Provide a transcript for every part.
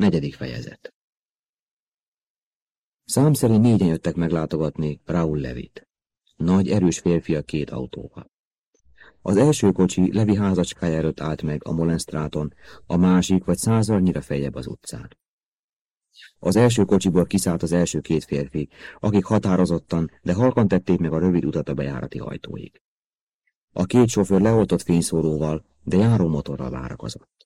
Negyedik fejezet Szám szerint négyen jöttek meglátogatni Raúl Levit. Nagy, erős férfi a két autóval. Az első kocsi Levi házacskája előtt állt meg a Molenstráton, a másik vagy százalnyira feljebb az utcán. Az első kocsiból kiszállt az első két férfi, akik határozottan, de halkan tették meg a rövid utat a bejárati ajtóig. A két sofőr leoltott fényszóróval, de járó motorral várakozott.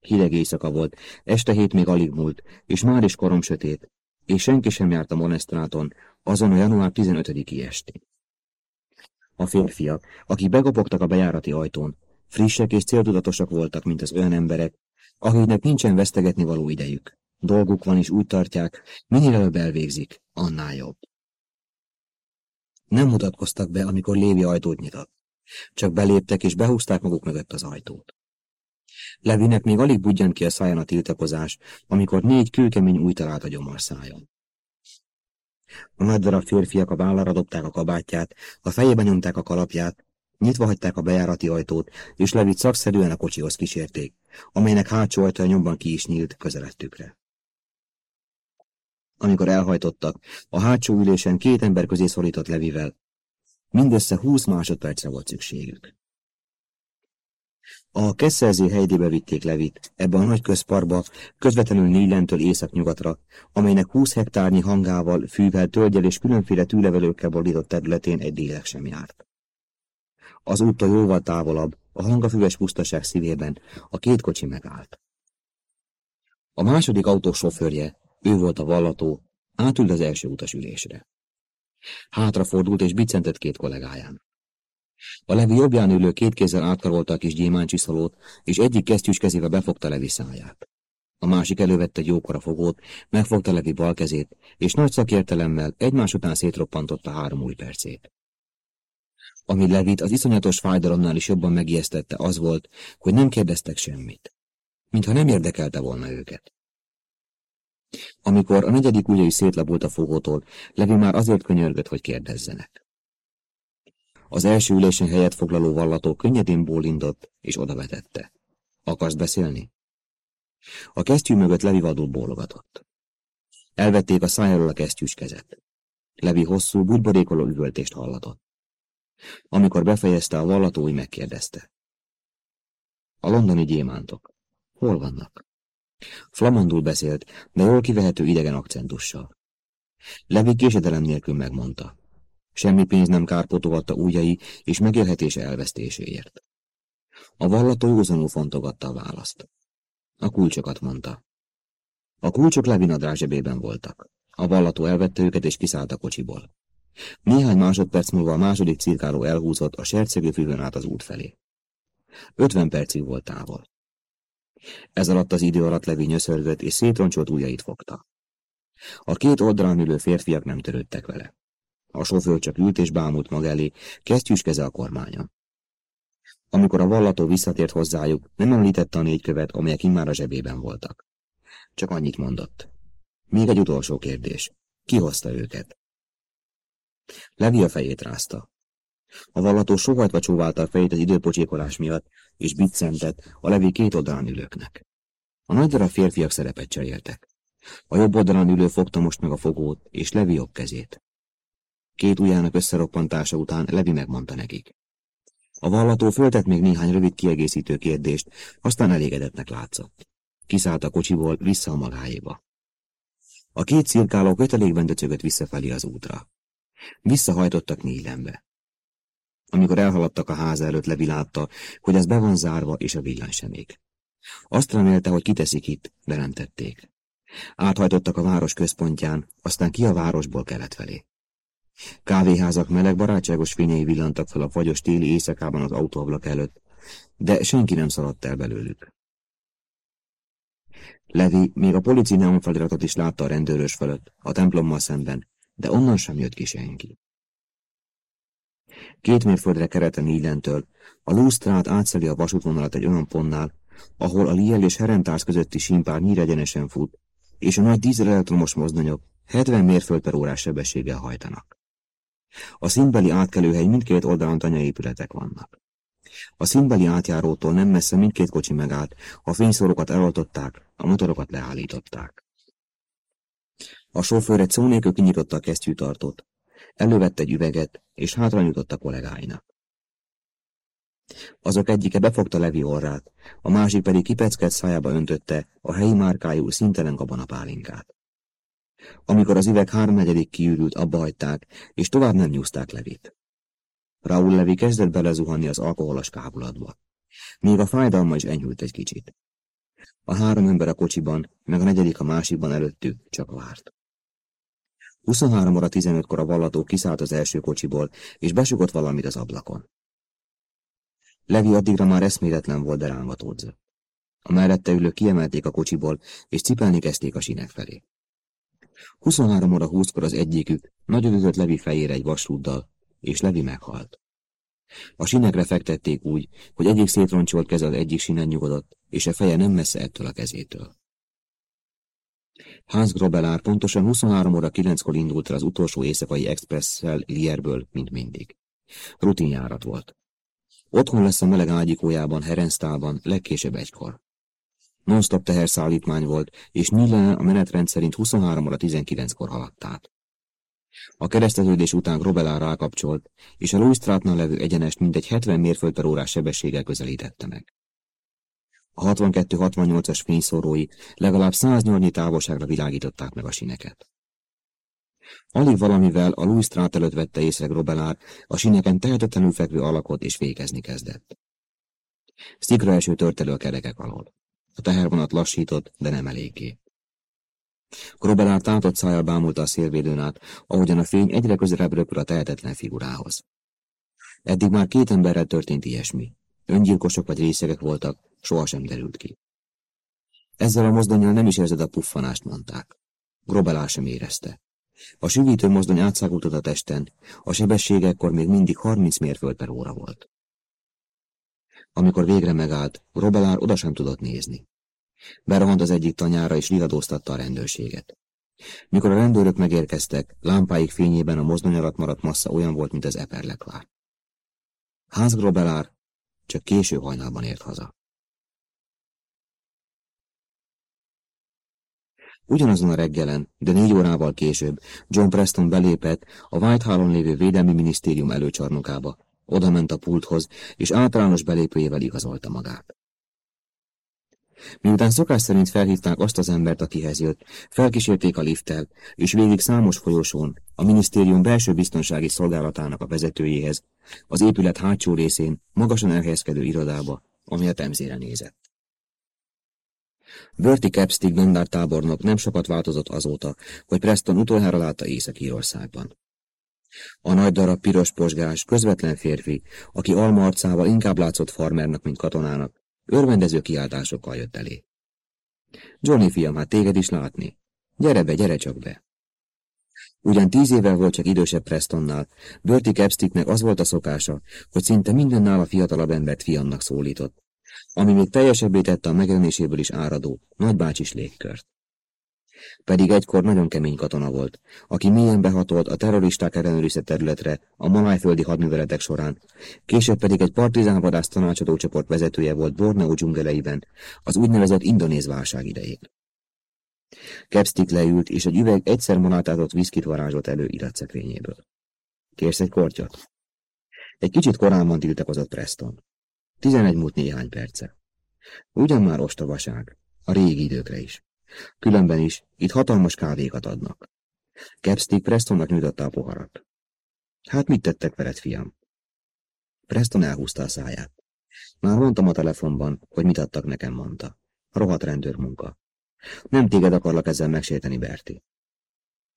Hideg éjszaka volt, este hét még alig múlt, és már is korom sötét, és senki sem járt a monesztráton azon a január 15-i estén. A férfiak, akik begopogtak a bejárati ajtón, frissek és céltudatosak voltak, mint az olyan emberek, akiknek nincsen vesztegetni való idejük. Dolguk van, és úgy tartják, minél előbb elvégzik, annál jobb. Nem mutatkoztak be, amikor Lévi ajtót nyitott. Csak beléptek, és behúzták maguk mögött az ajtót. Levinek még alig budjant ki a száján a tiltakozás, amikor négy kőkemény új talált a gyomorszájon. A nagy darab férfiak a vállára dobták a kabátját, a fejébe nyomták a kalapját, nyitva hagyták a bejárati ajtót, és Levit szakszerűen a kocsihoz kísérték, amelynek hátsó ajtaja nyomban ki is nyílt közelettükre. Amikor elhajtottak, a hátsó ülésen két ember közé szorított Levivel. Mindössze húsz másodpercre volt szükségük. A kesszerző helydébe vitték Levit, ebbe a nagy közparkba, közvetlenül Nílentől északnyugatra, amelynek 20 hektárnyi hangával, fűvel, tölgyel és különféle tűlevelőkkel borított területén egy lélek sem járt. Az úttól jóval távolabb, a hangafüves pusztaság szívében a két kocsi megállt. A második autó sofőrje, ő volt a vallató, átült az első utasülésre. Hátrafordult és bicentett két kollégáján. A Levi jobbján ülő két kézzel átkarolta a kis gyémáncsiszolót, és egyik kesztyűs kezével befogta Levi száját. A másik elővette egy jókora fogót, megfogta Levi bal kezét, és nagy szakértelemmel egymás után szétroppantotta három új percét. Ami Levit az iszonyatos fájdalomnál is jobban megijesztette az volt, hogy nem kérdeztek semmit. Mintha nem érdekelte volna őket. Amikor a negyedik ujjai szétlabult a fogótól, Levi már azért könyörgött, hogy kérdezzenek. Az első ülésen helyet foglaló vallató könnyedén bólindott, és odavetette. Akarsz beszélni? A kesztyű mögött Levi vadul bólogatott. Elvették a szájáról a kesztyűs kezet. Levi hosszú, bugyborékoló üvöltést hallatott. Amikor befejezte, a vallatói megkérdezte. A londoni gyémántok. Hol vannak? Flamandul beszélt, de jól kivehető idegen akcentussal. Levi késedelem nélkül megmondta. Semmi pénz nem kárpótolta ujjai és megélhetése elvesztéséért. A vallató józanul fontogatta a választ. A kulcsokat mondta. A kulcsok Levinadrás zsebében voltak. A vallató elvette őket és kiszállt a kocsiból. Néhány másodperc múlva a második cirkáló elhúzott a sercegő fűvön át az út felé. Ötven percig volt távol. Ez alatt az idő alatt Levi nyöszörgött és szétroncsolt ujjait fogta. A két oldalán ülő férfiak nem törődtek vele. A sofőr csak ült és bámult maga elé, kesztyűs keze a kormánya. Amikor a vallató visszatért hozzájuk, nem említette a négy követ, amelyek immár a zsebében voltak. Csak annyit mondott. Még egy utolsó kérdés. Ki hozta őket? Levi a fejét rázta. A vallató sohajtva csóválta a fejét az időpocsékolás miatt, és biccentett a Levi két oldalán ülőknek. A nagy darab férfiak szerepet cseréltek. A jobb oldalán ülő fogta most meg a fogót, és Levi jobb kezét. Két ujjának összeroppantása után Levi megmondta nekik. A vallató föltett még néhány rövid kiegészítő kérdést, aztán elégedettnek látszott. Kiszállt a kocsiból vissza a magáéba. A két cirkáló kötelékben döcögött visszafelé az útra. Visszahajtottak Nílembe. Amikor elhaladtak a ház előtt, Levi látta, hogy az be van zárva, és a villany sem ég. Azt remélte, hogy kiteszik itt, de nem tették. Áthajtottak a város központján, aztán ki a városból kelet felé. Kávéházak meleg, barátságos fényei villantak fel a fagyos téli éjszakában az autóablak előtt, de senki nem szaladt el belőlük. Levi még a polici neonfeliratot is látta a rendőrös fölött, a templommal szemben, de onnan sem jött ki senki. Két mérföldre kereten illentől, a Lustrát átszeli a vasútvonalat egy olyan pontnál, ahol a Liel és Herentársz közötti simpár nyíregyenesen fut, és a nagy dízelelektromos mozdonyok 70 mérföld per órás sebességgel hajtanak. A színbeli átkelőhely mindkét oldalon tanyaépületek vannak. A színbeli átjárótól nem messze mindkét kocsi megállt, a fényszorokat eloltották, a motorokat leállították. A sofőr egy szó nélkül kinyitotta a kesztyűtartót. Elővette egy üveget, és hátra nyújtott a kollégáinak. Azok egyike befogta Levi orrát, a másik pedig kipeckelt szájába öntötte a helyi márkájú szintelen gabonapálinkát. Amikor az üveg háromnegyedik kiürült, abba hagyták, és tovább nem nyúzták Levit. Raúl Levi kezdett belezuhanni az alkoholos kábulatba. Még a fájdalma is enyhült egy kicsit. A három ember a kocsiban, meg a negyedik a másikban előttük csak várt. 23 óra 15-kor a vallató kiszállt az első kocsiból, és besugott valamit az ablakon. Levi addigra már eszméletlen volt, de rángatódzott. A mellette ülők kiemelték a kocsiból, és cipelni kezdték a sinek felé. 23 óra 20-kor az egyikük nagyon ütött Levi fejére egy vasrúddal, és Levi meghalt. A sinekre fektették úgy, hogy egyik szétroncsolt keze az egyik sinen nyugodott, és a feje nem messze ettől a kezétől. Hans Grobelár pontosan 23 óra 9-kor indult el az utolsó éjszakai expresszel Lierből, mint mindig. Rutinjárat volt. Otthon lesz a meleg ágyikójában, Herensztálban, legkésőbb egykor. Non-stop teherszállítmány volt, és Nile a menetrend szerint 23 óra 19-kor haladt át. A kereszteződés után Grobelár rákapcsolt, és a Louis levő egyenest mindegy 70 mérföld per órás sebességgel közelítette meg. A 62-68-as fényszórói legalább 108 távolságra világították meg a sineket. Alig valamivel a Louis előtt vette észre Grobelár a sineken tehetetlenül fekvő alakot és végezni kezdett. Stikra első tört elő a kerekek alól. A tehervonat lassított, de nem eléggé. Grobelár tátott szájjal bámulta a szélvédőn át, ahogyan a fény egyre közelebb röpül a tehetetlen figurához. Eddig már két emberrel történt ilyesmi. Öngyilkosok vagy részegek voltak, sohasem derült ki. Ezzel a mozdonyjal nem is érzed a puffanást, mondták. Grobelár sem érezte. A süvítő mozdony átszágultott a testen, a sebessége ekkor még mindig 30 mérföld per óra volt. Amikor végre megállt, Robelár oda sem tudott nézni. Berohant az egyik tanyára és riadóztatta a rendőrséget. Mikor a rendőrök megérkeztek, lámpáik fényében a mozdony alatt maradt massza olyan volt, mint az eperleklár. Hans Grobelár csak késő hajnalban ért haza. Ugyanazon a reggelen, de négy órával később John Preston belépett a Whitehall-on lévő Védelmi Minisztérium előcsarnokába. Oda ment a pulthoz, és általános belépőjével igazolta magát. Miután szokás szerint felhívták azt az embert, akihez jött, felkísérték a lifttel, és végig számos folyosón, a minisztérium belső biztonsági szolgálatának a vezetőjéhez, az épület hátsó részén, magasan elhelyezkedő irodába, ami a temzére nézett. Bertie Capstick tábornok nem sokat változott azóta, hogy Preston utoljára látta Észak-Írországban. A nagy darab piros posgás, közvetlen férfi, aki alma arcával inkább látszott farmernak, mint katonának, örvendező kiáltásokkal jött elé. Johnny fiam, hát téged is látni. Gyere be, gyere csak be. Ugyan tíz évvel volt csak idősebb Prestonnál, Bertie Capsticknek az volt a szokása, hogy szinte mindennál a fiatalabb embert fiannak szólított, ami még teljesebbé tette a megjelenéséből is áradó, nagybácsis légkört. Pedig egykor nagyon kemény katona volt, aki mélyen behatolt a terroristák ellenőrizett területre a malájföldi hadműveletek során, később pedig egy partizánvadász tanácsadó csoport vezetője volt Borneo dzsungeleiben, az úgynevezett indonéz válság idején. Kepstick leült, és egy üveg egyszer monátázott viszkit varázsolt elő iratszekrényéből. Kérsz egy kortyot? Egy kicsit korábban tiltakozott Preston. Tizenegy múlt néhány perce. Ugyan már ostobaság, a régi időkre is. Különben is, itt hatalmas kávékat adnak. Capstick Prestonnak nyújtotta a poharat. Hát mit tettek veled, fiam? Preston elhúzta a száját. Már mondtam a telefonban, hogy mit adtak nekem, mondta. Rohadt rendőrmunka. Nem téged akarlak ezzel megsérteni, Berti.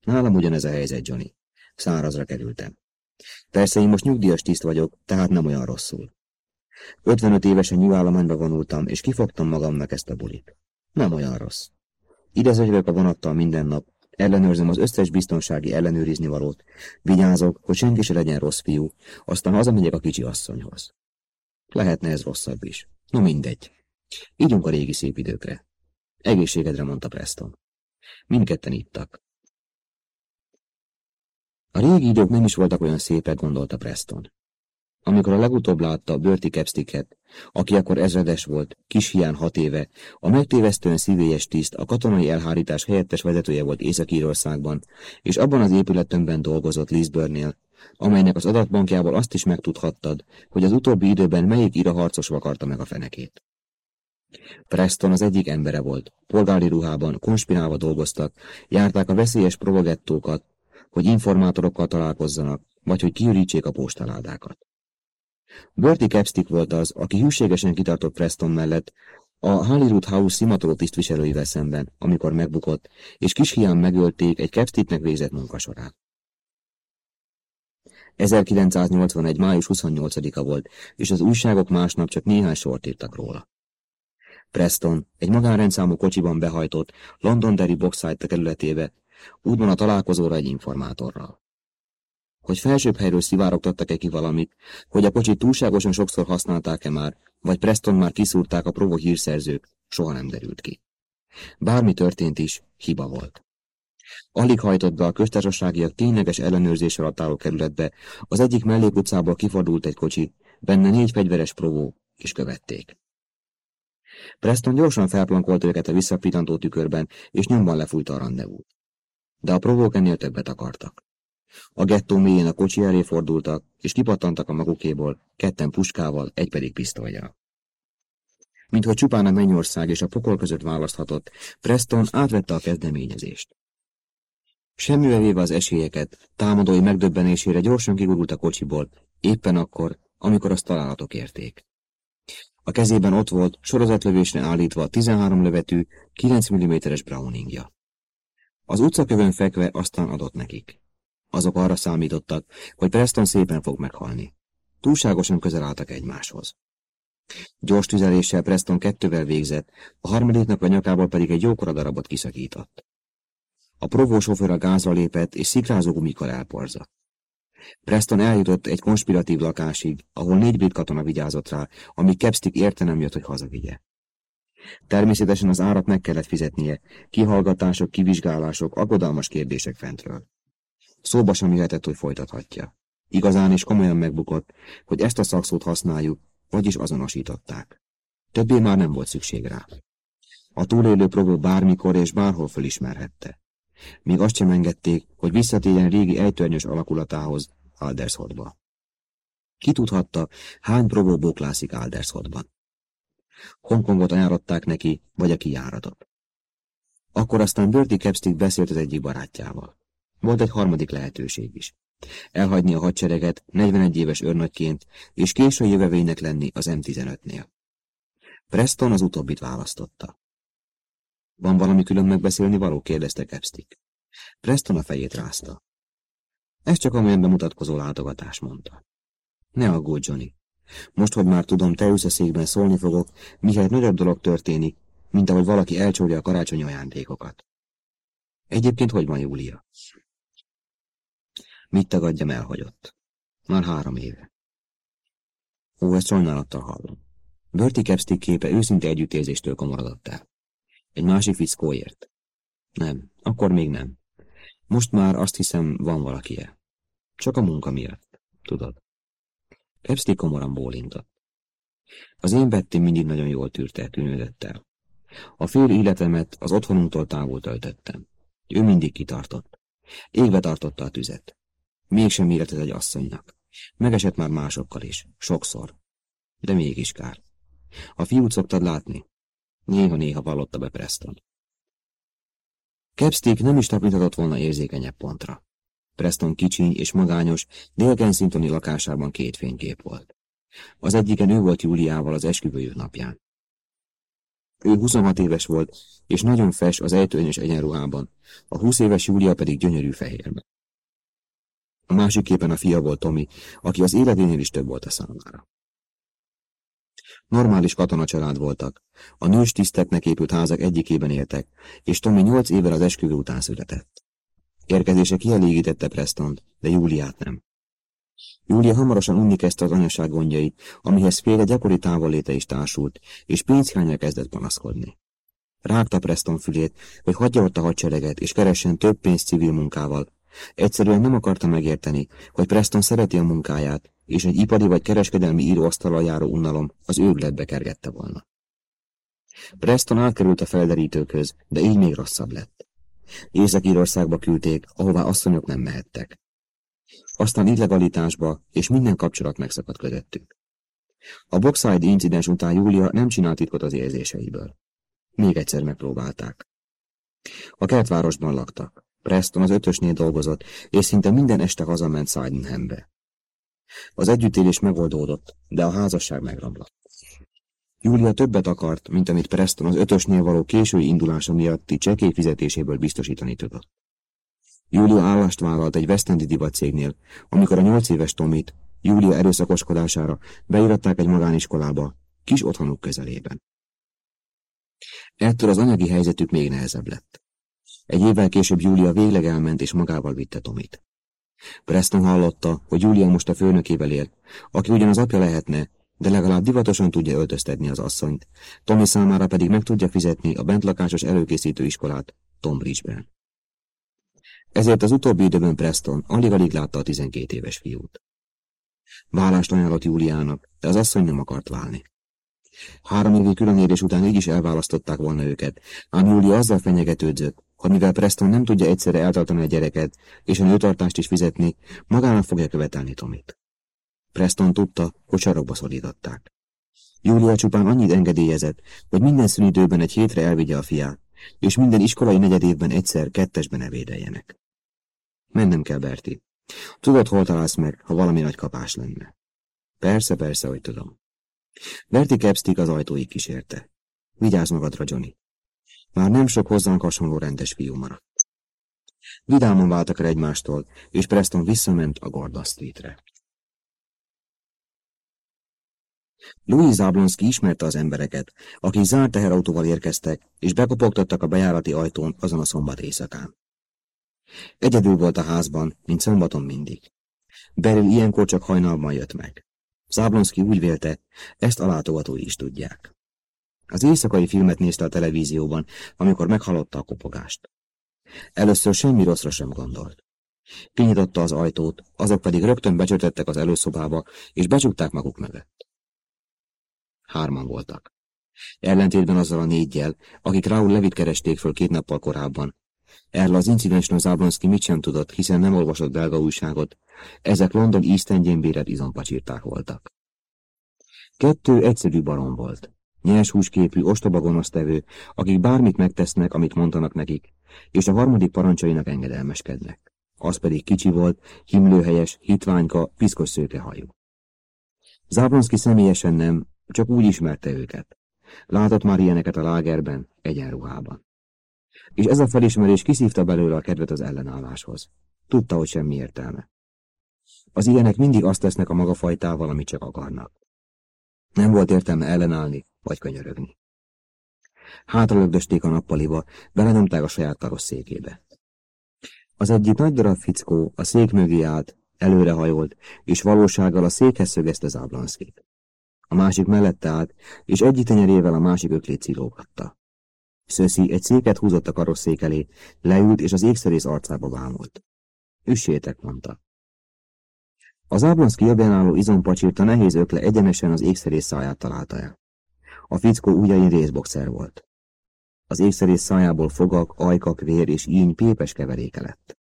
Nálam ugyanez a helyzet, Johnny. Szárazra kerültem. Persze én most nyugdíjas tiszt vagyok, tehát nem olyan rosszul. 55 évesen nyugállományba vonultam, és kifogtam magamnak ezt a bulit. Nem olyan rossz. Ide a vonattal minden nap, ellenőrzöm az összes biztonsági ellenőrizni valót, vigyázok, hogy senki se legyen rossz fiú, aztán hazamegyek a kicsi asszonyhoz. Lehetne ez rosszabb is. No mindegy. Ígyunk a régi szép időkre. Egészségedre, mondta Preston. Mindketten ittak. A régi idők nem is voltak olyan szépek, gondolta Preston. Amikor a legutóbb látta Bertie Capsticket, aki akkor ezredes volt, kis hián hat éve, a megtévesztően szívélyes tiszt a katonai elhárítás helyettes vezetője volt Észak-Írországban, és abban az épületönben dolgozott Lisburnnél, amelynek az adatbankjából azt is megtudhattad, hogy az utóbbi időben melyik iraharcos vakarta meg a fenekét. Preston az egyik embere volt, polgári ruhában, konspirálva dolgoztak, járták a veszélyes provogettókat, hogy informátorokkal találkozzanak, vagy hogy kiürítsék a postaládákat. Bertie Capstick volt az, aki hűségesen kitartott Preston mellett, a Hollywood House szimatoló tisztviselőivel szemben, amikor megbukott, és kis hián megölték egy Capsticknek végzett munkasorát. 1981. május 28-a volt, és az újságok másnap csak néhány sort írtak róla. Preston egy magánrendszámú kocsiban behajtott Londonderry Boxside kerületébe, útban a találkozóra egy informátorral. Hogy felsőbb helyről szivárogtattak-e ki valamit, hogy a kocsit túlságosan sokszor használták-e már, vagy Preston már kiszúrták a provo hírszerzők, soha nem derült ki. Bármi történt is, hiba volt. Alig hajtott be a köztársaságiak tényleges ellenőrzés alatt álló kerületbe, az egyik mellékutcából kifordult egy kocsi, benne négy fegyveres provó, és követték. Preston gyorsan felplankolt őket a visszapítantó tükörben, és nyomban lefújta a rendezvút. De a provók ennél többet akartak. A gettó mélyén a kocsi elé fordultak, és kipattantak a magukéból, ketten puskával, egy pedig pisztolyjal. Minthogy csupán a mennyország és a pokol között választhatott, Preston átvette a kezdeményezést. Semmivel véve az esélyeket, támadói megdöbbenésére gyorsan kigurult a kocsiból, éppen akkor, amikor azt találatok érték. A kezében ott volt, sorozatlövésre állítva a 13 lövetű, 9 mm-es Browningja. Az utcakövön fekve aztán adott nekik. Azok arra számítottak, hogy Preston szépen fog meghalni. Túlságosan közel álltak egymáshoz. Gyors tüzeléssel Preston kettővel végzett, a harmadiknak a nyakából pedig egy jókora darabot kiszakított. A provó sofőr a gázra lépett, és szikrázó gumikkal elporzott. Preston eljutott egy konspiratív lakásig, ahol négy brit katona vigyázott rá, amíg Kepstick érte nem jött, hogy hazavigye. Természetesen az árat meg kellett fizetnie, kihallgatások, kivizsgálások, aggodalmas kérdések fentről. Szóba sem jöhetett, hogy folytathatja. Igazán is komolyan megbukott, hogy ezt a szakszót használjuk, vagyis azonosították. Többé már nem volt szükség rá. A túlélő próbál bármikor és bárhol fölismerhette. Még azt sem engedték, hogy visszatérjen régi ejtörnyös alakulatához, Aldershotba. Ki tudhatta, hány próbó bóklászik Aldershotban. Hongkongot ajánlották neki, vagy a kijáratot. Akkor aztán Bertie Capstick beszélt az egyik barátjával. Volt egy harmadik lehetőség is. Elhagyni a hadsereget 41 éves őrnagyként, és késői jövevénynek lenni az M15-nél. Preston az utóbbit választotta. Van valami külön megbeszélni való? kérdezte Capstick. Preston a fejét rázta. Ez csak amilyen bemutatkozó látogatás, mondta. Ne aggódj, Johnny. Most, hogy már tudom, te ülsz a székben szólni fogok, mihez nagyobb dolog történik, mint ahogy valaki elcsólja a karácsonyi ajándékokat. Egyébként hogy van Júlia? Mit tagadjam, elhagyott. Már három éve. Ó, ezt sajnálattal hallom. Bertie Capstick képe őszinte együttérzéstől komorodott el. Egy másik fickóért. Nem, akkor még nem. Most már azt hiszem, van valaki-e. Csak a munka miatt, tudod. Capstick komoran bólintott. Az én Betty mindig nagyon jól tűrte, tűnődött el. A fél életemet az otthonunktól távol töltöttem. Ő mindig kitartott. Égve tartotta a tüzet. Mégsem ez egy asszonynak. Megesett már másokkal is, sokszor. De mégis kár. A fiút szoktad látni? Néha-néha vallotta be Preston. Capstick nem is tapinthatott volna érzékenyebb pontra. Preston kicsiny és magányos, Dél lakásában két fénykép volt. Az egyiken ő volt Júliával az esküvőjük napján. Ő 26 éves volt, és nagyon fes az ejtőnyös egyenruhában, a 20 éves Júlia pedig gyönyörű fehérben. A másik képen a fia volt Tomi, aki az életénél is több volt a számára. Normális katonacsalád voltak. A nős tiszteknek épült házak egyikében éltek, és Tomi nyolc évvel az esküvő után született. Érkezése kielégítette Prestont, de Júliát nem. Júlia hamarosan unni kezdte az anyaság gondjait, amihez féle gyakori távolléte is társult, és pénzhiányra kezdett panaszkodni. Rágta Preston fülét, hogy hagyja ott a hadsereget, és keressen több pénzt civil munkával. Egyszerűen nem akarta megérteni, hogy Preston szereti a munkáját, és egy ipari vagy kereskedelmi íróasztalal járó unalom az őrületbe kergette volna. Preston átkerült a felderítőköz, de így még rosszabb lett. Észak-Írországba küldték, ahová asszonyok nem mehettek. Aztán illegalitásba, és minden kapcsolat megszakadt közöttük. A Boxside incidens után Júlia nem csinált titkot az érzéseiből. Még egyszer megpróbálták. A kertvárosban laktak. Preston az ötösnél dolgozott, és szinte minden este hazament Sydenhambe. Az együttélés megoldódott, de a házasság megromlott. Júlia többet akart, mint amit Preston az ötösnél való késői indulása miatti csekély fizetéséből biztosítani tudott. Júlia állást vállalt egy Westendi divatcégnél, amikor a nyolc éves Tomit, Júlia erőszakoskodására beiratták egy magániskolába, kis otthonuk közelében. Ettől az anyagi helyzetük még nehezebb lett. Egy évvel később Júlia végleg elment és magával vitte Tomit. Preston hallotta, hogy Júlia most a főnökével él, aki ugyan az apja lehetne, de legalább divatosan tudja öltöztetni az asszonyt, Tommy számára pedig meg tudja fizetni a bentlakásos előkészítő iskolát Tombridge-ben. Ezért az utóbbi időben Preston alig-alig látta a 12 éves fiút. Vállást ajánlott Júliának, de az asszony nem akart válni. Három évi különérés után így is elválasztották volna őket, ám Júlia azzal fenyegetődzött, hogy mivel Preston nem tudja egyszerre eltartani a gyereket, és a nőtartást is fizetni, magának fogja követelni Tomit. Preston tudta, hogy sarokba szorították. Júlia csupán annyit engedélyezett, hogy minden szünidőben egy hétre elvigye a fiát, és minden iskolai negyedévben egyszer kettesben evédeljenek. Mennem kell, Berti. Tudod, hol találsz meg, ha valami nagy kapás lenne? Persze, persze, hogy tudom. Berti Kepstick az ajtóig kísérte. Vigyázz magadra, Johnny. Már nem sok hozzánk hasonló rendes fiú maradt. Vidáman váltak el egymástól, és Preston visszament a Gordon Streetre. Louis Zablonski ismerte az embereket, akik zárt teherautóval érkeztek, és bekopogtattak a bejárati ajtón azon a szombat éjszakán. Egyedül volt a házban, mint szombaton mindig. Beryl ilyenkor csak hajnalban jött meg. Zablonski úgy vélte, ezt a látogatói is tudják. Az éjszakai filmet nézte a televízióban, amikor meghallotta a kopogást. Először semmi rosszra sem gondolt. Kinyitotta az ajtót, azok pedig rögtön becsötettek az előszobába, és becsukták maguk mögött. Hárman voltak. Ellentétben azzal a négyjel, akik Raúl Levit keresték föl két nappal korábban. Erről az incidensről Zablonski mit sem tudott, hiszen nem olvasott belga újságot. Ezek London East Endjén béred izompacsírták voltak. Kettő egyszerű barom volt. Nyers húsképű, ostoba gonosztevő, akik bármit megtesznek, amit mondanak nekik, és a harmadik parancsainak engedelmeskednek. Az pedig kicsi volt, himlőhelyes, hitványka, piszkos szőkehajú. Záblonszki személyesen nem, csak úgy ismerte őket. Látott már ilyeneket a lágerben, egyenruhában. És ez a felismerés kiszívta belőle a kedvet az ellenálláshoz. Tudta, hogy semmi értelme. Az ilyenek mindig azt tesznek a maga fajtával, amit csak akarnak. Nem volt értelme ellenállni, vagy könyörögni. Hátralögdösték a nappaliba, belenyomták a saját karosszékébe. Az egyik nagy darab fickó a szék mögé állt, előrehajolt, és valósággal a székhez szögezte Záblanszkit. A másik mellette állt, és egyik tenyerével a másik öklét cilógatta. Szöszi egy széket húzott a karosszék elé, leült, és az ékszerész arcába vámolt. Üssétek, mondta. Az Áblanszki jobbján álló izompacsírta nehéz ökle egyenesen az ékszerész száját találta el. A fickó ujjain részboxer volt. Az ékszerész szájából fogak, ajkak, vér és íny pépes keveréke lett.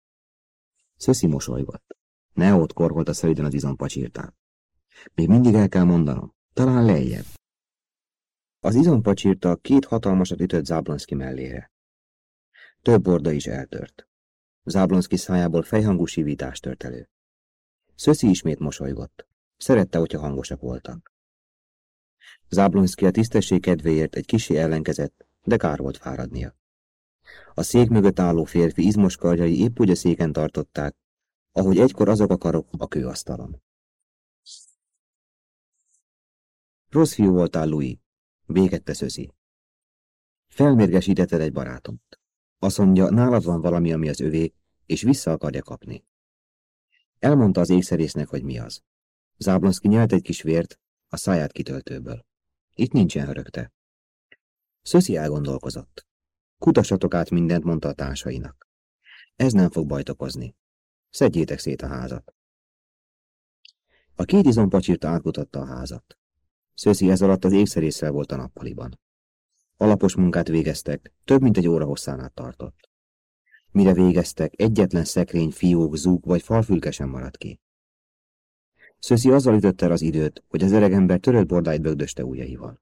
Szöszi mosolygott. ott korholt a szöjden az izompacsírtát. Még mindig el kell mondanom. Talán lejjebb. Az izompacsírta két hatalmasat ütött Záblonszki mellére. Több orda is eltört. Záblonszki szájából fejhangú sivítást tört elő. Szöszi ismét mosolygott. Szerette, hogyha hangosak voltak. Záblonszki a tisztesség kedvéért egy kisi ellenkezett, de kár volt fáradnia. A szék mögött álló férfi izmos karjai épp úgy a széken tartották, ahogy egykor azok a karok a kőasztalon. Rossz fiú voltál, Louis, békette Szözi. Felmérgesítetted egy barátomat. Azt mondja, nálad van valami, ami az övé, és vissza akarja kapni. Elmondta az ékszerésznek, hogy mi az. Záblonszki nyelt egy kis vért a száját kitöltőből. Itt nincsen hörögte. Szöszi elgondolkozott. Kutassatok át mindent, mondta a társainak. Ez nem fog bajt okozni. Szedjétek szét a házat. A két izompacsirta átmutatta a házat. Szöszi ez alatt az ékszerészsel volt a nappaliban. Alapos munkát végeztek, több mint egy óra hosszán át tartott. Mire végeztek, egyetlen szekrény, fiók, zúg vagy falfülke sem maradt ki. Szöszi azzal ütötte az időt, hogy az öregember törött bordáit bögdöste ujjaival.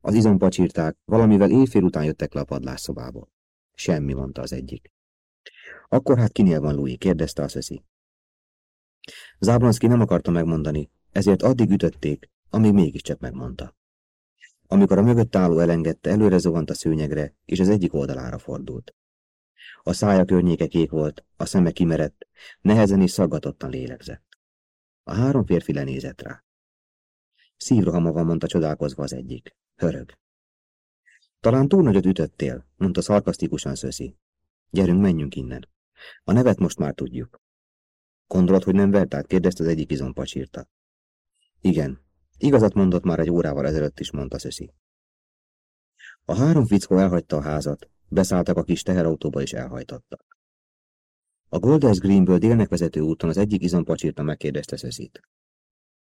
Az izompacsírták valamivel éjfél után jöttek le a padlásszobából. Semmi, mondta az egyik. Akkor hát kinél van Louis? kérdezte a Szöszi. Záblanszki nem akarta megmondani, ezért addig ütötték, amíg mégiscsak megmondta. Amikor a mögött álló elengedte, előre zuhant a szőnyegre, és az egyik oldalára fordult. A szája környéke kék volt, a szeme kimerett, nehezen és szaggatottan lélegzett. A három férfi lenézett rá. Szívrohama van, mondta csodálkozva az egyik. Hörög. Talán túl nagyot ütöttél, mondta szarkasztikusan Szöszi. Gyerünk, menjünk innen. A nevet most már tudjuk. Gondolod, hogy nem vert át? kérdezte az egyik izompacsírta. Igen. Igazat mondott már egy órával ezelőtt is, mondta Szöszi. A három fickó elhagyta a házat, beszálltak a kis teherautóba és elhajtottak. A Golders Greenből délnek vezető úton az egyik izompacsírta megkérdezte Szöszit.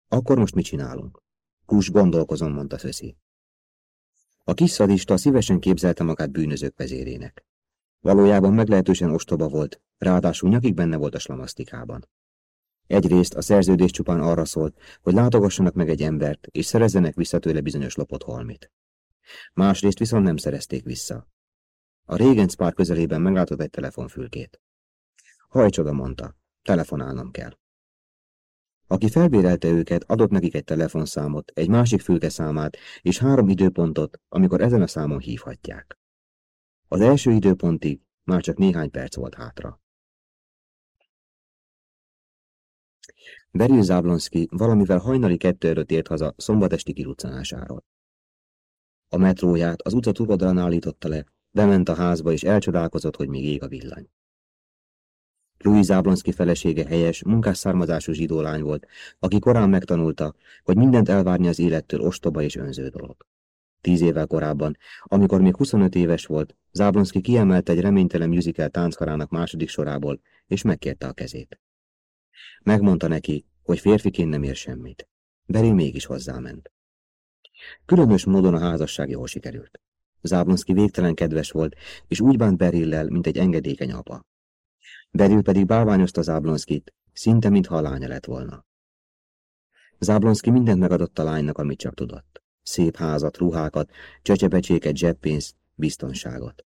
Akkor most mit csinálunk? Kus gondolkozom, mondta Szöszi. A kis szadista szívesen képzelte magát bűnözők vezérének. Valójában meglehetősen ostoba volt, ráadásul nyakig benne volt a slamasztikában. Egyrészt a szerződés csupán arra szólt, hogy látogassanak meg egy embert, és szerezzenek vissza tőle bizonyos lopott holmit. Másrészt viszont nem szerezték vissza. A Régenc pár közelében meglátott egy telefonfülkét. Hajts oda, mondta. Telefonálnom kell. Aki felbérelte őket, adott nekik egy telefonszámot, egy másik fülkeszámát és három időpontot, amikor ezen a számon hívhatják. Az első időpontig már csak néhány perc volt hátra. Beril Záblonszki valamivel hajnali kettő előtt ért haza szombatesti kiruccanásáról. A metróját az utca túloldalán állította le, bement a házba és elcsodálkozott, hogy még ég a villany. Louis Záblonszki felesége helyes, munkás származású zsidó lány volt, aki korán megtanulta, hogy mindent elvárni az élettől ostoba és önző dolog. Tíz évvel korábban, amikor még 25 éves volt, Záblonszki kiemelt egy reménytelen musical tánckarának második sorából, és megkérte a kezét. Megmondta neki, hogy férfiként nem ér semmit. Beri mégis hozzáment. Különös módon a házasság jól sikerült. Záblonszki végtelen kedves volt, és úgy bánt Berillel, mint egy engedékeny apa. Beril pedig bálványozta Záblonszkit, szinte mintha a lánya lett volna. Záblonszki mindent megadott a lánynak, amit csak tudott. Szép házat, ruhákat, csecsebecséket, zseppénzt, biztonságot.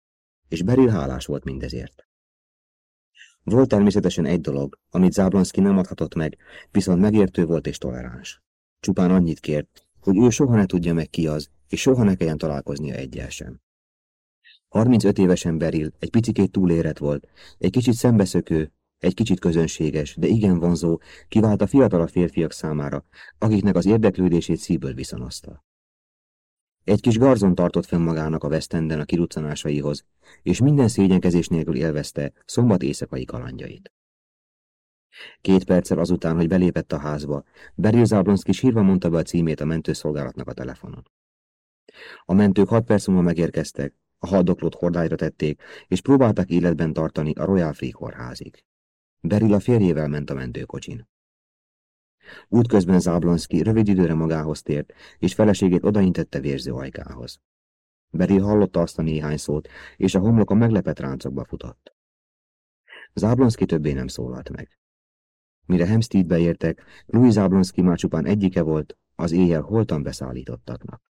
És Beril hálás volt mindezért. Volt természetesen egy dolog, amit Záblonszki nem adhatott meg, viszont megértő volt és toleráns. Csupán annyit kért, hogy ő soha ne tudja meg ki az, és soha ne kelljen találkoznia egyel sem. 35 évesen Beril egy picikét túlérett volt, egy kicsit szembeszökő, egy kicsit közönséges, de igen vonzó, kivált a fiatalabb férfiak számára, akiknek az érdeklődését szívből viszonozta. Egy kis garzon tartott fenn magának a Westenden a kiruccanásaihoz, és minden szégyenkezés nélkül élvezte szombat éjszakai kalandjait. Két perccel azután, hogy belépett a házba, Beril Zablonszki sírva mondta be a címét a mentőszolgálatnak a telefonon. A mentők hat perc múlva megérkeztek, a haldoklót hordályra tették, és próbálták életben tartani a Royal Free kórházig. Beril a férjével ment a mentőkocsin. Útközben Záblonszki rövid időre magához tért, és feleségét odaintette vérző ajkához. Beril hallotta azt a néhány szót, és a homloka meglepett ráncokba futott. Záblonszki többé nem szólalt meg. Mire Hempsteadbe értek, Louis Záblonszki már csupán egyike volt, az éjjel holtan beszállítottaknak.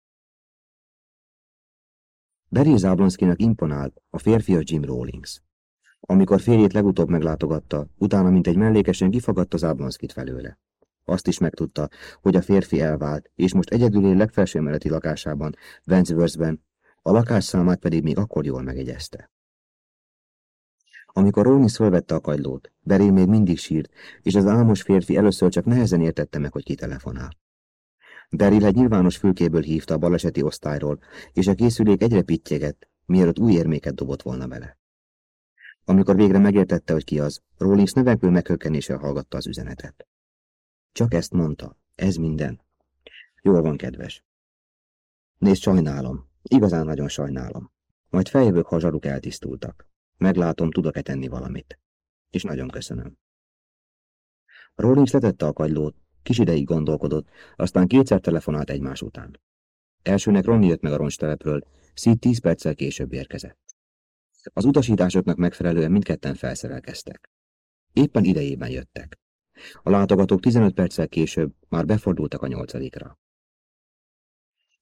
Barry Záblonszkinak imponált a férfia Jim Rawlings. Amikor férjét legutóbb meglátogatta, utána mint egy mellékesen kifagadta Záblonszkit felőle. Azt is megtudta, hogy a férfi elvált, és most egyedül él legfelső emeleti lakásában, Wandsworthben, a lakásszámát pedig még akkor jól megegyezte. Amikor Rawlings fölvette a kagylót, Barry még mindig sírt, és az álmos férfi először csak nehezen értette meg, hogy ki telefonál. Beryl egy nyilvános fülkéből hívta a baleseti osztályról, és a készülék egyre pittyegett, mielőtt új érméket dobott volna bele. Amikor végre megértette, hogy ki az, Rawlings növekvő meghökkenéssel hallgatta az üzenetet. Csak ezt mondta. Ez minden. Jól van, kedves. Nézd, sajnálom. Igazán nagyon sajnálom. Majd feljövök, ha zsaruk eltisztultak. Meglátom, tudok-e tenni valamit. És nagyon köszönöm. Rawlings letette a kagylót, Kis ideig gondolkodott, aztán kétszer telefonált egymás után. Elsőnek Ronny jött meg a roncstelepről, Sid tíz perccel később érkezett. Az utasításoknak megfelelően mindketten felszerelkeztek. Éppen idejében jöttek. A látogatók 15 perccel később már befordultak a nyolcadikra.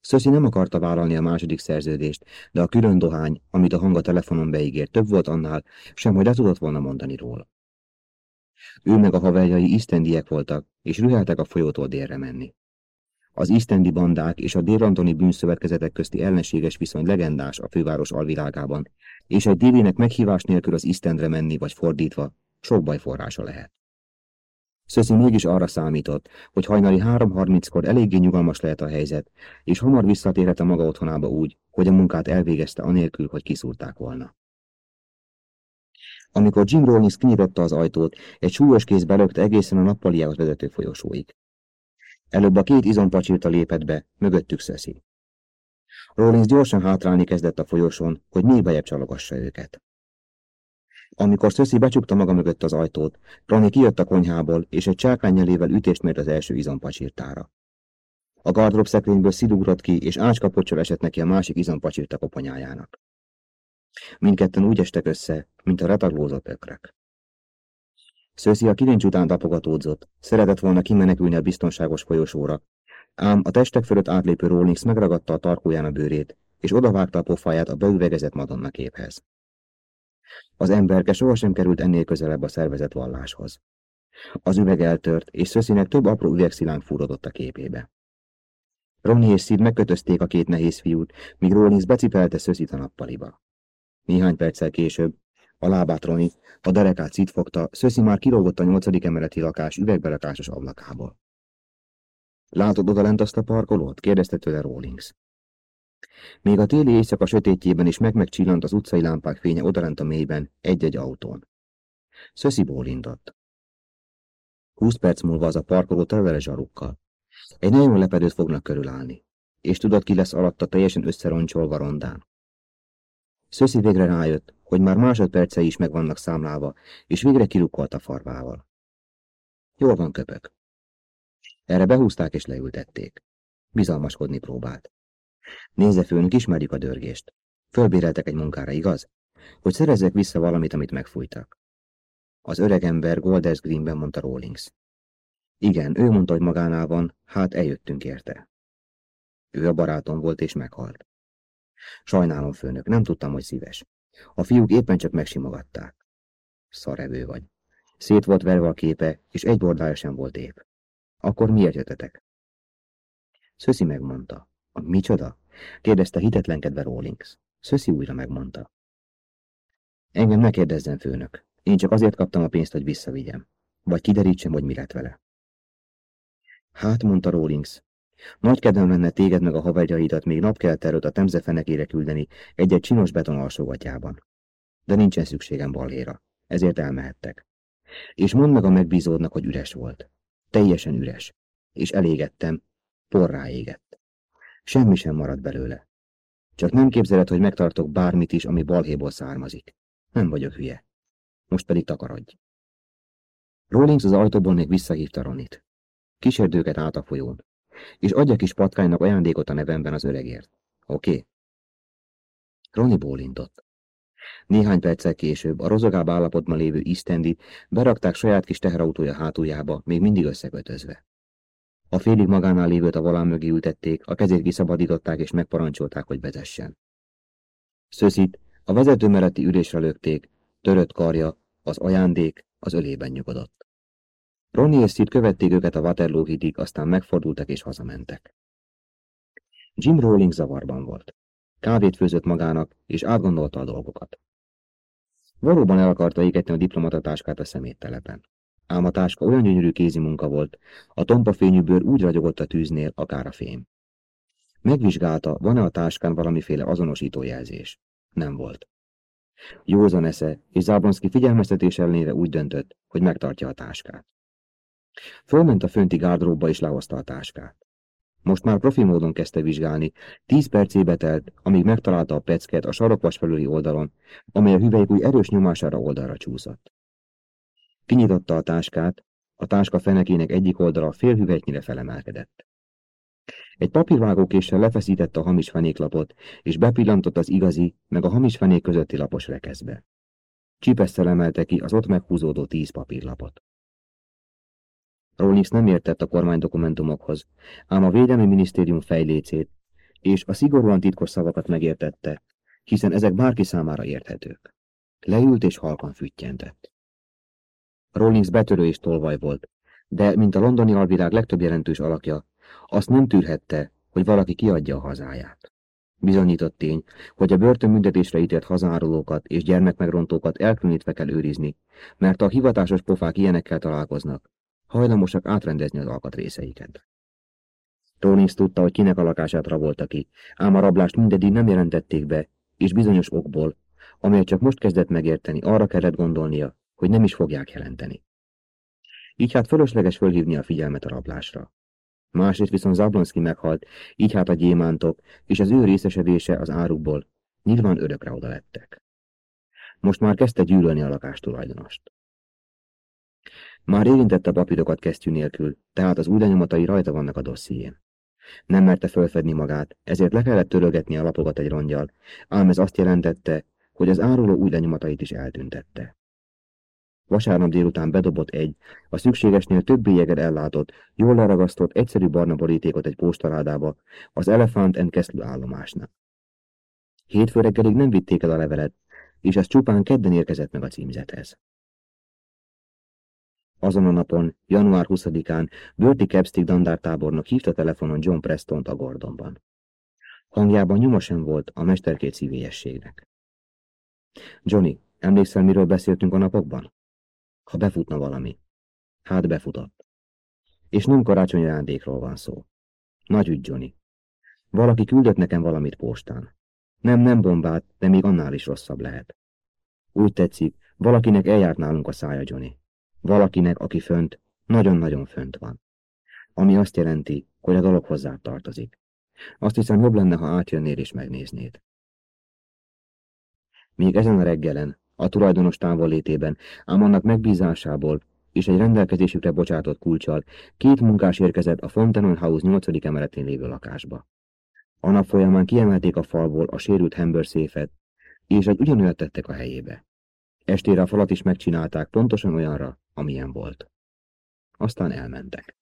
Szöszi nem akarta vállalni a második szerződést, de a külön dohány, amit a hang a telefonon beígért, több volt annál, sem hogy le tudott volna mondani róla. Ő meg a haverjai isztendiek voltak, és rüheltek a folyótól délre menni. Az isztendi bandák és a délantoni bűnszövetkezetek közti ellenséges viszony legendás a főváros alvilágában, és egy délének meghívás nélkül az isztendre menni, vagy fordítva, sok baj forrása lehet. Szöszi mégis arra számított, hogy hajnali 3.30-kor eléggé nyugalmas lehet a helyzet, és hamar visszatérhet a maga otthonába úgy, hogy a munkát elvégezte anélkül, hogy kiszúrták volna. Amikor Jim Rollins kinyitotta az ajtót, egy súlyos kéz belökte egészen a nappaliához vezető folyosóig. Előbb a két izompacsírta lépett be, mögöttük Szöszi. Rollins gyorsan hátrálni kezdett a folyosón, hogy még bejebb csalogassa őket. Amikor Szöszi becsukta maga mögött az ajtót, Rani kijött a konyhából, és egy csákánynyelével ütést mért az első izompacsírtára. A gardrób szekrényből szidugrott ki, és ácskapocsol esett neki a másik izompacsírta koponyájának. Mindketten úgy estek össze, mint a retaglózott ökrek. Szőszi a kilincs után tapogatódzott, szeretett volna kimenekülni a biztonságos folyosóra, ám a testek fölött átlépő Rawlings megragadta a tarkóján a bőrét, és odavágta a pofáját a beüvegezett Madonna képhez. Az emberke sohasem került ennél közelebb a szervezett valláshoz. Az üveg eltört, és Szöszinek több apró üvegszilánk fúrodott a képébe. Ronnie és Sid megkötözték a két nehéz fiút, míg Rollins becipelte Szöszit a nappaliba. Néhány perccel később, a lábát Roni, a derekát szitfogta, Szöszi már kilógott a nyolcadik emeleti lakás üvegbelekásos ablakából. Látod odalent azt a parkolót? kérdezte tőle Rawlings. Még a téli éjszaka sötétjében is meg-megcsillant az utcai lámpák fénye odalent a mélyben, egy-egy autón. Szöszi bólintott. Húsz perc múlva az a parkoló tele zsarukkal. Egy nagyon lepedőt fognak körülállni. És tudod, ki lesz alatta teljesen összeroncsolva rondán. Szöszi végre rájött, hogy már másodpercei is meg vannak számlálva, és végre kirukkolt a farvával. Jól van, köpök. Erre behúzták és leültették. Bizalmaskodni próbált. Nézze, főnök, ismerjük a dörgést. Fölbéreltek egy munkára, igaz? Hogy szerezzek vissza valamit, amit megfújtak. Az öreg ember Golders Greenben mondta Rawlings. Igen, ő mondta, hogy magánál van, hát eljöttünk érte. Ő a barátom volt és meghalt. Sajnálom, főnök, nem tudtam, hogy szíves. A fiúk éppen csak megsimogatták. Szarevő vagy. Szét volt verve a képe, és egy bordája sem volt épp. Akkor miért jöttetek? Szöszi megmondta. A micsoda? kérdezte hitetlenkedve Rawlings. Szöszi újra megmondta. Engem ne kérdezzen, főnök. Én csak azért kaptam a pénzt, hogy visszavigyem. Vagy kiderítsem, hogy mi lett vele. Hát, mondta Rawlings, nagy kedvem lenne téged meg a haverjaidat még napkelte előtt a temze fenekére küldeni egy-egy csinos beton alsógatjában. De nincsen szükségem balhéra, ezért elmehettek. És mondd meg a megbízódnak, hogy üres volt. Teljesen üres. És elégettem, porrá égett. Semmi sem marad belőle. Csak nem képzeled, hogy megtartok bármit is, ami balhéból származik. Nem vagyok hülye. Most pedig takarodj. Rawlings az ajtóból még visszahívta Ronit. Kísérd őket át a folyón és adja kis patkánynak ajándékot a nevemben az öregért. Oké? Okay? Roni bólintott. Néhány perccel később a rozogább állapotban lévő Istendi berakták saját kis teherautója hátuljába, még mindig összekötözve. A félig magánál lévőt a volán mögé ültették, a kezét kiszabadították és megparancsolták, hogy vezessen. Szöszit a vezető melletti ülésre lökték, törött karja, az ajándék az ölében nyugodott. Ronnie és Sid követték őket a Waterloo hídig, aztán megfordultak és hazamentek. Jim Rowling zavarban volt. Kávét főzött magának, és átgondolta a dolgokat. Valóban el akarta égetni a diplomatatáskát a szeméttelepen. Ám a táska olyan gyönyörű kézi munka volt, a tompa fényű bőr úgy ragyogott a tűznél, akár a fém. Megvizsgálta, van-e a táskán valamiféle azonosítójelzés. Nem volt. Józan esze, és Zábronszki figyelmeztetés ellenére úgy döntött, hogy megtartja a táskát. Fölment a fönti gárdróbba és lehozta a táskát. Most már profi módon kezdte vizsgálni. Tíz percébe telt, amíg megtalálta a pecket a sarokvas felüli oldalon, amely a hüvelykúj erős nyomására oldalra csúszott. Kinyitotta a táskát, A táska fenekének egyik oldala félhüvetnyire felemelkedett. Egy papírvágókéssel lefeszítette a hamis fenéklapot, és bepillantott az igazi, meg a hamis fenék közötti lapos rekeszbe. Csipesszel emelte ki az ott meghúzódó tíz papírlapot. Rawlings nem értett a kormány dokumentumokhoz, ám a Védelmi Minisztérium fejlécét és a szigorúan titkos szavakat megértette, hiszen ezek bárki számára érthetők. Leült és halkan füttyentett. Rawlings betörő és tolvaj volt, de, mint a londoni alvilág legtöbb jelentős alakja, azt nem tűrhette, hogy valaki kiadja a hazáját. Bizonyított tény, hogy a börtönbüntetésre ítélt hazárulókat és gyermekmegrontókat elkülönítve kell őrizni, mert a hivatásos pofák ilyenekkel találkoznak, hajlamosak átrendezni az alkatrészeiket. Rawlings tudta, hogy kinek a lakását rabolta ki, ám a rablást mindeddig nem jelentették be, és bizonyos okból, amelyet csak most kezdett megérteni, arra kellett gondolnia, hogy nem is fogják jelenteni. Így hát fölösleges fölhívni a figyelmet a rablásra. Másrészt viszont Zablonski meghalt, így hát a gyémántok és az ő részesedése az árukból nyilván örökre oda lettek. Most már kezdte gyűlölni a lakástulajdonost. Már érintette papírokat kesztyű nélkül, tehát az új lenyomatai rajta vannak a dosszién. Nem merte fölfedni magát, ezért le kellett törölgetni a lapokat egy rongyal, ám ez azt jelentette, hogy az áruló új lenyomatait is eltüntette. Vasárnap délután bedobott egy, a szükségesnél több bélyeged ellátott, jól leragasztott, egyszerű barna borítékot egy postaládába, az Elephant and Castle állomásnak. Hétfő reggelig nem vitték el a levelet, és ez csupán kedden érkezett meg a címzethez. Azon a napon, január 20-án, Bertie Capstick dandártábornok hívta telefonon John Preston-t a Gordonban. Hangjában nyoma sem volt a mesterkét szívélyességnek. Johnny, emlékszel, miről beszéltünk a napokban? Ha befutna valami. Hát befutott. És nem karácsonyi ajándékról van szó. Nagy ügy, Johnny. Valaki küldött nekem valamit postán. Nem, nem bombát, de még annál is rosszabb lehet. Úgy tetszik, valakinek eljárt nálunk a szája, Johnny. Valakinek, aki fönt, nagyon-nagyon fönt van. Ami azt jelenti, hogy a dolog hozzá tartozik. Azt hiszem, jobb lenne, ha átjönnél és megnéznéd. Még ezen a reggelen, a tulajdonos távollétében, ám annak megbízásából és egy rendelkezésükre bocsátott kulcsal két munkás érkezett a Fontaine House 8. emeletén lévő lakásba. A nap folyamán kiemelték a falból a sérült Hamber széfet, és egy ugyanolyat tettek a helyébe. Estére a falat is megcsinálták pontosan olyanra, amilyen volt. Aztán elmentek.